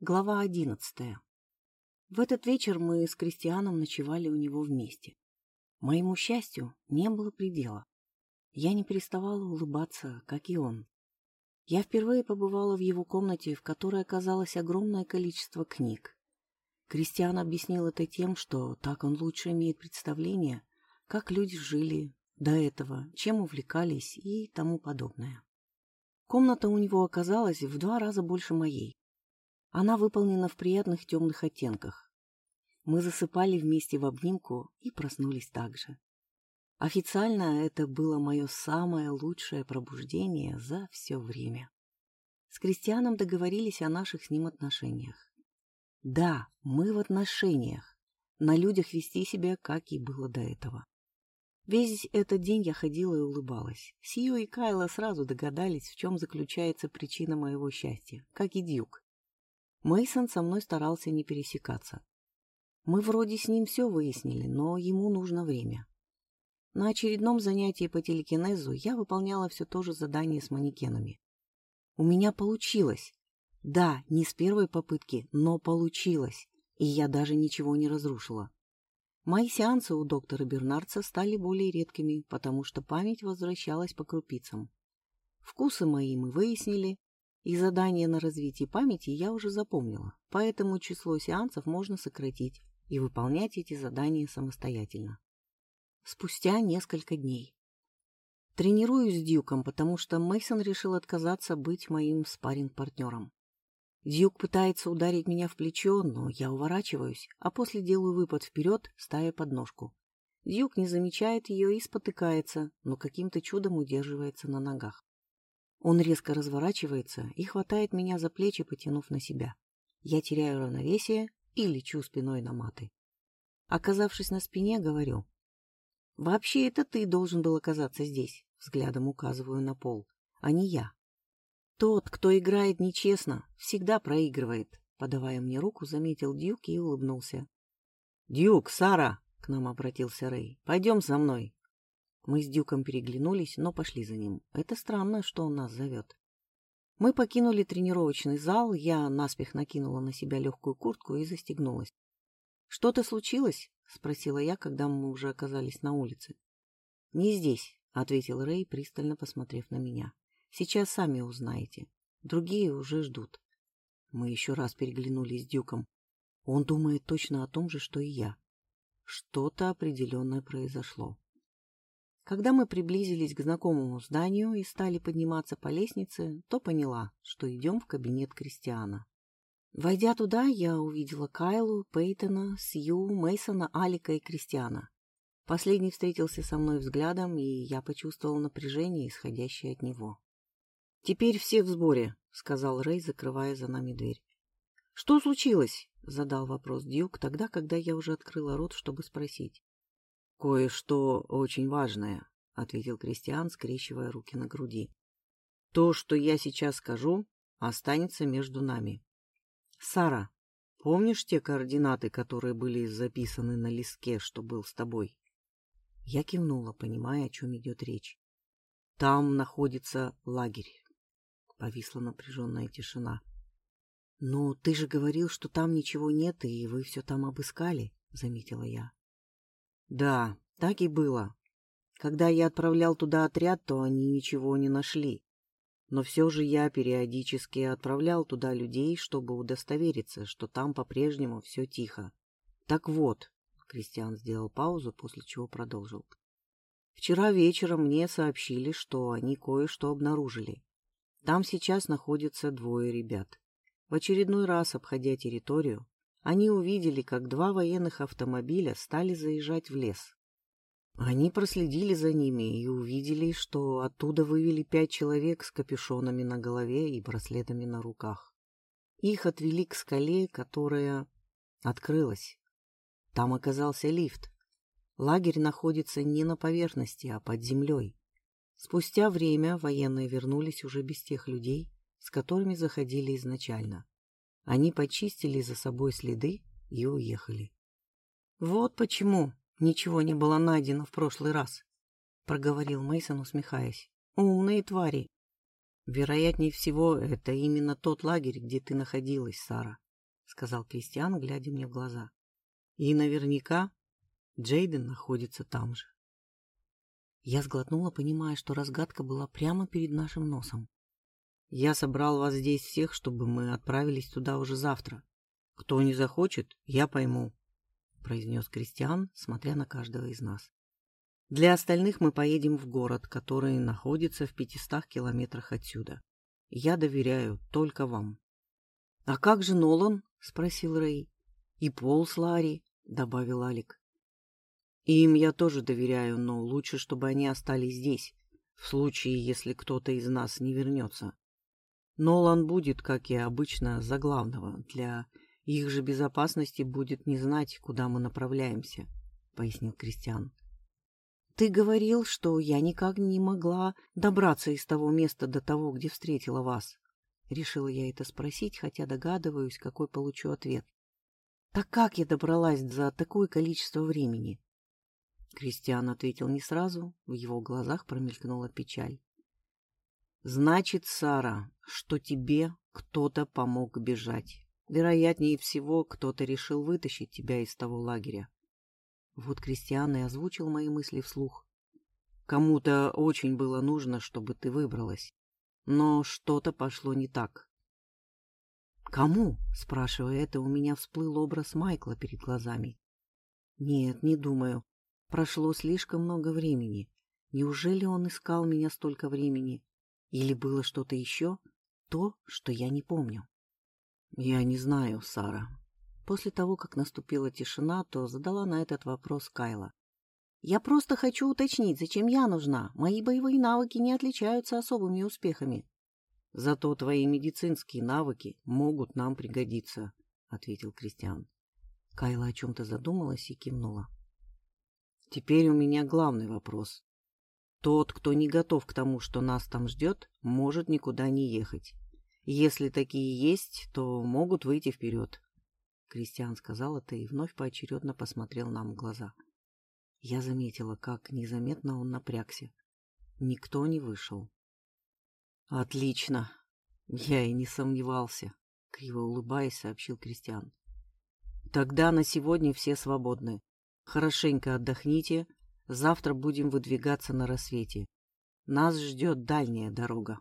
Глава одиннадцатая. В этот вечер мы с Кристианом ночевали у него вместе. Моему счастью не было предела. Я не переставала улыбаться, как и он. Я впервые побывала в его комнате, в которой оказалось огромное количество книг. Кристиан объяснил это тем, что так он лучше имеет представление, как люди жили до этого, чем увлекались и тому подобное. Комната у него оказалась в два раза больше моей. Она выполнена в приятных темных оттенках. Мы засыпали вместе в обнимку и проснулись так же. Официально это было мое самое лучшее пробуждение за все время. С Кристианом договорились о наших с ним отношениях. Да, мы в отношениях. На людях вести себя, как и было до этого. Весь этот день я ходила и улыбалась. Сио и Кайла сразу догадались, в чем заключается причина моего счастья, как и Дюк. Мейсон со мной старался не пересекаться. Мы вроде с ним все выяснили, но ему нужно время. На очередном занятии по телекинезу я выполняла все то же задание с манекенами. У меня получилось. Да, не с первой попытки, но получилось, и я даже ничего не разрушила. Мои сеансы у доктора Бернардса стали более редкими, потому что память возвращалась по крупицам. Вкусы мои мы выяснили, и задание на развитие памяти я уже запомнила, поэтому число сеансов можно сократить и выполнять эти задания самостоятельно. Спустя несколько дней. Тренируюсь с Дьюком, потому что Мейсон решил отказаться быть моим спарринг-партнером. Дьюк пытается ударить меня в плечо, но я уворачиваюсь, а после делаю выпад вперед, ставя подножку. Дьюк не замечает ее и спотыкается, но каким-то чудом удерживается на ногах. Он резко разворачивается и хватает меня за плечи, потянув на себя. Я теряю равновесие и лечу спиной на маты. Оказавшись на спине, говорю. «Вообще это ты должен был оказаться здесь», взглядом указываю на пол, а не я. «Тот, кто играет нечестно, всегда проигрывает», подавая мне руку, заметил Дьюк и улыбнулся. «Дьюк, Сара!» — к нам обратился Рэй. «Пойдем со мной». Мы с Дюком переглянулись, но пошли за ним. Это странно, что он нас зовет. Мы покинули тренировочный зал, я наспех накинула на себя легкую куртку и застегнулась. — Что-то случилось? — спросила я, когда мы уже оказались на улице. — Не здесь, — ответил Рэй, пристально посмотрев на меня. — Сейчас сами узнаете. Другие уже ждут. Мы еще раз переглянулись с Дюком. Он думает точно о том же, что и я. Что-то определенное произошло. Когда мы приблизились к знакомому зданию и стали подниматься по лестнице, то поняла, что идем в кабинет Кристиана. Войдя туда, я увидела Кайлу, Пейтона, Сью, Мейсона, Алика и Кристиана. Последний встретился со мной взглядом, и я почувствовал напряжение, исходящее от него. «Теперь все в сборе», — сказал Рэй, закрывая за нами дверь. «Что случилось?» — задал вопрос Дьюк тогда, когда я уже открыла рот, чтобы спросить. — Кое-что очень важное, — ответил Кристиан, скрещивая руки на груди. — То, что я сейчас скажу, останется между нами. — Сара, помнишь те координаты, которые были записаны на листке, что был с тобой? Я кивнула, понимая, о чем идет речь. — Там находится лагерь. Повисла напряженная тишина. — Но ты же говорил, что там ничего нет, и вы все там обыскали, — заметила я. Да, так и было. Когда я отправлял туда отряд, то они ничего не нашли. Но все же я периодически отправлял туда людей, чтобы удостовериться, что там по-прежнему все тихо. Так вот, Кристиан сделал паузу, после чего продолжил. Вчера вечером мне сообщили, что они кое-что обнаружили. Там сейчас находятся двое ребят. В очередной раз, обходя территорию, они увидели, как два военных автомобиля стали заезжать в лес. Они проследили за ними и увидели, что оттуда вывели пять человек с капюшонами на голове и браслетами на руках. Их отвели к скале, которая открылась. Там оказался лифт. Лагерь находится не на поверхности, а под землей. Спустя время военные вернулись уже без тех людей, с которыми заходили изначально. Они почистили за собой следы и уехали. — Вот почему ничего не было найдено в прошлый раз, — проговорил Мейсон, усмехаясь. — Умные твари. Вероятнее всего, это именно тот лагерь, где ты находилась, Сара, сказал Кристиан, глядя мне в глаза. И наверняка Джейден находится там же. Я сглотнула, понимая, что разгадка была прямо перед нашим носом. Я собрал вас здесь всех, чтобы мы отправились туда уже завтра. Кто не захочет, я пойму, произнес Кристиан, смотря на каждого из нас. Для остальных мы поедем в город, который находится в пятистах километрах отсюда. Я доверяю только вам. — А как же Нолан? — спросил Рэй. — И Пол с Ларри, — добавил Алик. — Им я тоже доверяю, но лучше, чтобы они остались здесь, в случае, если кто-то из нас не вернется. Нолан будет, как и обычно, за главного. Для их же безопасности будет не знать, куда мы направляемся, — пояснил Кристиан. Ты говорил, что я никак не могла добраться из того места до того, где встретила вас. Решила я это спросить, хотя догадываюсь, какой получу ответ. Так как я добралась за такое количество времени? Кристиан ответил не сразу, в его глазах промелькнула печаль. Значит, Сара, что тебе кто-то помог бежать. Вероятнее всего, кто-то решил вытащить тебя из того лагеря. Вот Кристиан и озвучил мои мысли вслух. Кому-то очень было нужно, чтобы ты выбралась. Но что-то пошло не так. «Кому?» — спрашивая это, у меня всплыл образ Майкла перед глазами. «Нет, не думаю. Прошло слишком много времени. Неужели он искал меня столько времени? Или было что-то еще? То, что я не помню?» «Я не знаю, Сара», После того, как наступила тишина, то задала на этот вопрос Кайла. «Я просто хочу уточнить, зачем я нужна. Мои боевые навыки не отличаются особыми успехами». «Зато твои медицинские навыки могут нам пригодиться», — ответил Кристиан. Кайла о чем-то задумалась и кивнула. «Теперь у меня главный вопрос. Тот, кто не готов к тому, что нас там ждет, может никуда не ехать. Если такие есть, то могут выйти вперед. Кристиан сказал это и вновь поочередно посмотрел нам в глаза. Я заметила, как незаметно он напрягся. Никто не вышел. «Отлично! Я и не сомневался», — криво улыбаясь, сообщил Кристиан. «Тогда на сегодня все свободны. Хорошенько отдохните. Завтра будем выдвигаться на рассвете. Нас ждет дальняя дорога».